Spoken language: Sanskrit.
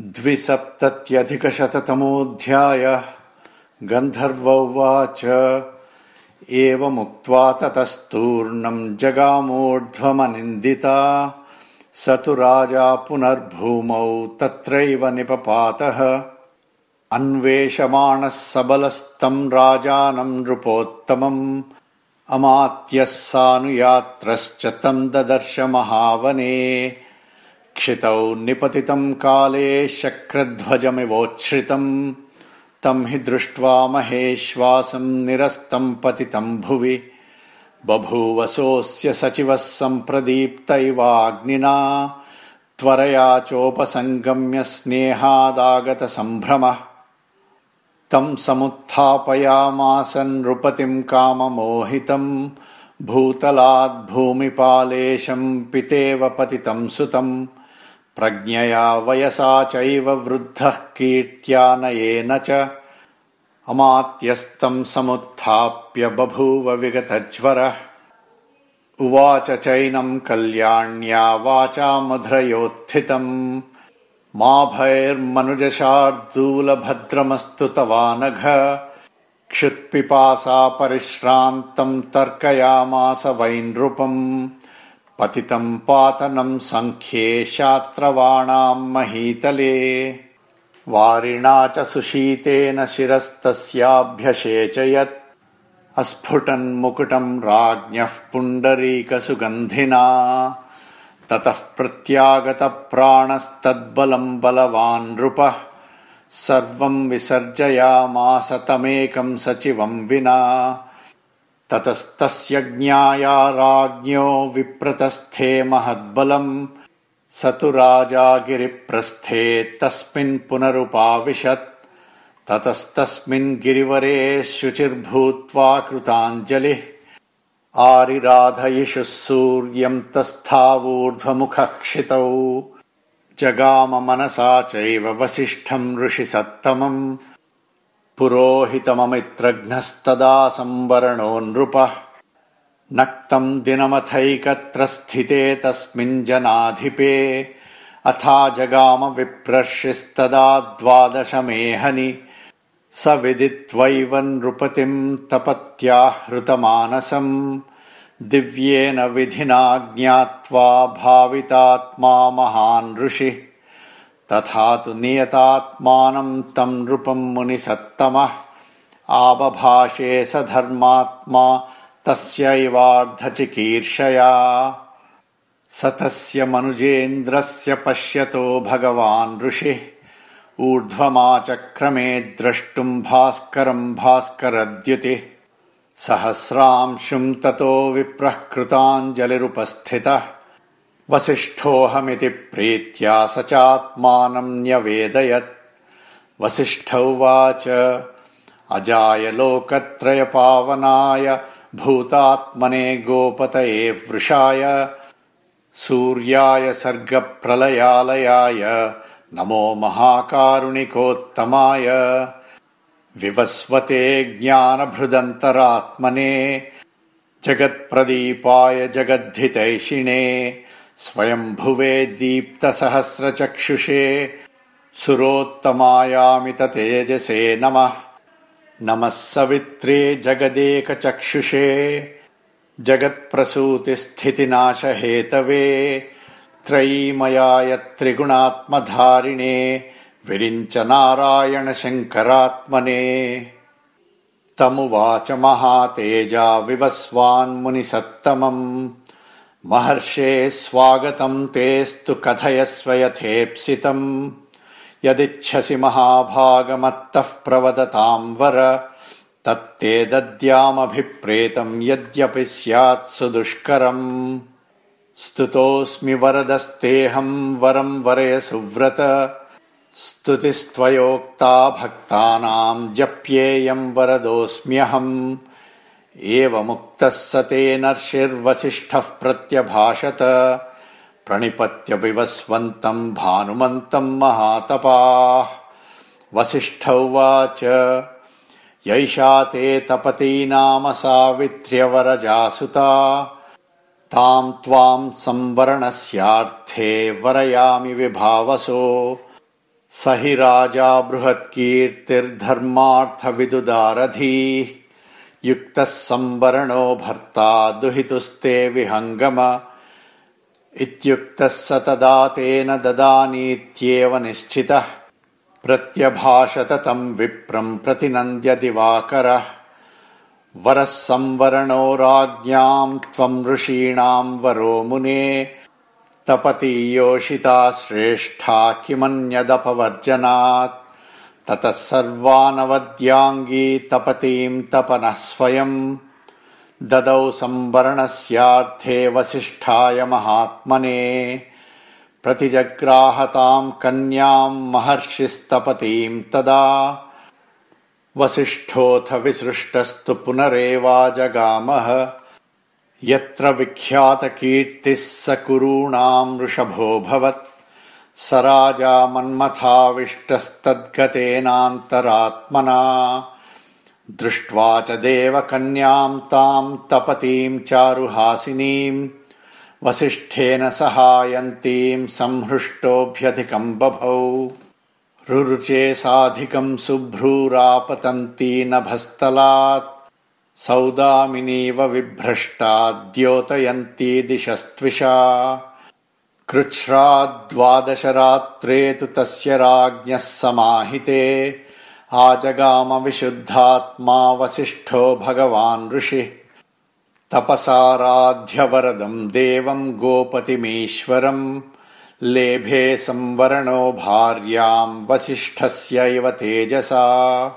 द्विसप्तत्यधिकशततमोऽध्यायः गन्धर्व उवाच एवमुक्त्वा ततस्तूर्णम् जगामूर्ध्वमनिन्दिता। स तु राजा पुनर्भूमौ तत्रैव निपपातः। अन्वेषमाणः सबलस्तम् राजानम् नृपोत्तमम्। अमात्यः सानुयात्रश्च तम् ददर्श महावने क्षितौ निपतितम् काले शक्रध्वजमिवोच्छ्रितम् तम् हि दृष्ट्वा महेश्वासम् निरस्तम् पतितम् भुवि। बभूवसोऽस्य सचिवः सम्प्रदीप्तैवाग्निना त्वरया चोपसङ्गम्य स्नेहादागतसम्भ्रमः। तम् समुत्थापयामास नृपतिम् काममोहितम् भूतलाद्भूमिपालेशम् पितेव पतितम् सुतम् प्रज्ञया वयसा चैव वृद्धः कीर्त्यानयेन च। अमात्यस्तम् समुत्थाप्य बभूव विगतज्वरः। उवाच चैनम् कल्याण्या वाचा मधुरयोत्थितम् मा भैर्मनुजशार्दूलभद्रमस्तु तवानघ। क्षुत्पिपासा परिश्रान्तम् तर्कयामास वै नृपम् पतितम् पातनम् सङ्ख्ये शात्रवाणाम् महीतले। वारिणा च सुशीतेन शिरस्तस्याभ्यषेचयत् अस्फुटन्मुकुटम् राज्ञः पुण्डरीकसुगन्धिना। ततः प्रत्यागतप्राणस्तद्बलम् बलवान् नृपः। सर्वम् विसर्जयामास तमेकम् सचिवम् विना ततस्तस्य ज्ञाया राज्ञो विप्रतस्थे महद्बलम्। स तु राजा गिरिप्रस्थे तस्मिन् पुनरुपाविशत्। ततस्तस्मिन् गिरिवरे शुचिर्भूत्वा कृताञ्जलिः। आरिराधयिषुः सूर्यम् तस्थावूर्ध्वमुखः क्षितौ जगाम मनसा चैव वसिष्ठम् ऋषिसत्तमम् पुरोहितममित्रघ्नस्तदा संवरणो नृपः। नक्तम् दिनमथैकत्र स्थिते तस्मिन् जनाधिपे। अथा जगाम विप्रर्षिस्तदा द्वादशमेहनि। स विदित्वैव नृपतिम् तपत्याहृतमानसम्। दिव्येन विधिना ज्ञात्वा भावितात्मा महान् ऋषिः तथा तु नियतात्मानम् तम् नृपम् मुनिसत्तमः। आबभाषे स धर्मात्मा तस्यैवार्धचिकीर्षया। स तस्य मनुजेन्द्रस्य पश्यतो भगवान् ऋषिः। ऊर्ध्वमाचक्रमे द्रष्टुम् भास्करम् भास्करद्युतिः। सहस्रांशुम् ततो विप्रः कृताञ्जलिरुपस्थितः वसिष्ठोऽहमिति प्रीत्या स चात्मानम् न्यवेदयत्। वसिष्ठ उवाच अजाय लोकत्रयपावनाय भूतात्मने गोपतये वृषाय सूर्याय सर्गप्रलयालयाय नमो महाकारुणिकोत्तमाय। विवस्वते ज्ञानभृदन्तरात्मने जगत्प्रदीपाय जगद्धितैषिणे स्वयम्भुवे दीप्तसहस्रचक्षुषे सुरोत्तमायामिततेजसे नमः। नमः सवित्रे जगदेकचक्षुषे जगत्प्रसूतिस्थितिनाशहेतवे त्रयीमयाय त्रिगुणात्मधारिणे विरिञ्च नारायणशङ्करात्मने। तमुवाच महातेजा विवस्वान्मुनिसत्तमम् महर्षे स्वागतम् तेस्तु कथयस्व यथेप्सितम्। यदिच्छसि महाभागमत्तः प्रवदताम् वर तत्ते दद्यामभिप्रेतम् यद्यपि स्यात् सुदुष्करम्। स्तुतोऽस्मि वरदस्तेऽहम् वरम् वरय सुव्रत। स्तुतिस्त्वयोक्ता भक्तानाम् जप्येयम् वरदोऽस्म्यहम् एवमुक्तः स तेनर्षिर्वसिष्ठः प्रत्यभाषत प्रणिपत्य विवस्वन्तम् भानुमन्तम् महातपाः। वसिष्ठ उवाच यैषा ते तपती नाम सावित्र्यवरजासुता। ताम् त्वाम् संवरणस्यार्थे वरयामि विभावसो। स हि राजा बृहत्कीर्तिर्धर्मार्थविदुदारधीः युक्तः संवरणो भर्ता दुहितुस्ते विहङ्गम इत्युक्तः स तदा तेन ददानीत्येव निश्चितः प्रत्यभाषत तम् विप्रम् प्रतिनन्द्य दिवाकरः वरः संवरणो राज्ञाम् त्वम् ऋषीणाम् वरो मुने तपती योषिता श्रेष्ठा किमन्यदपवर्जनात् ततः सर्वानवद्याङ्गी तपतीम् तपनः स्वयम् ददौ संवरणस्यार्थे वसिष्ठाय महात्मने। प्रतिजग्राहताम् कन्याम् महर्षिस्तपतीम् तदा। वसिष्ठोऽथ विसृष्टस्तु पुनरेवाजगामः। यत्र विख्यातकीर्तिः स कुरूणाम् वृषभोऽभवत् स राजा मन्मथाविष्टस्तद्गतेनान्तरात्मना। दृष्ट्वा च देवकन्याम् ताम् तपतीम् चारुहासिनीम् वसिष्ठेन सहायन्तीम् संहृष्टोऽभ्यधिकम् बभौ। रुरुचे साधिकम् शुभ्रूरापतन्ती नभस्तलात् सौदामिनीव विभ्रष्टा द्योतयन्ती दिशस्त्विषा कृच्छ्राद्वादशरात्रे तु तस्य राज्ञः समाहिते। आजगामविशुद्धात्मा वसिष्ठो भगवान् ऋषिः। तपसाराध्यवरदम् देवम् गोपतिमीश्वरम् लेभे संवरणो भार्याम् वसिष्ठस्यैव तेजसा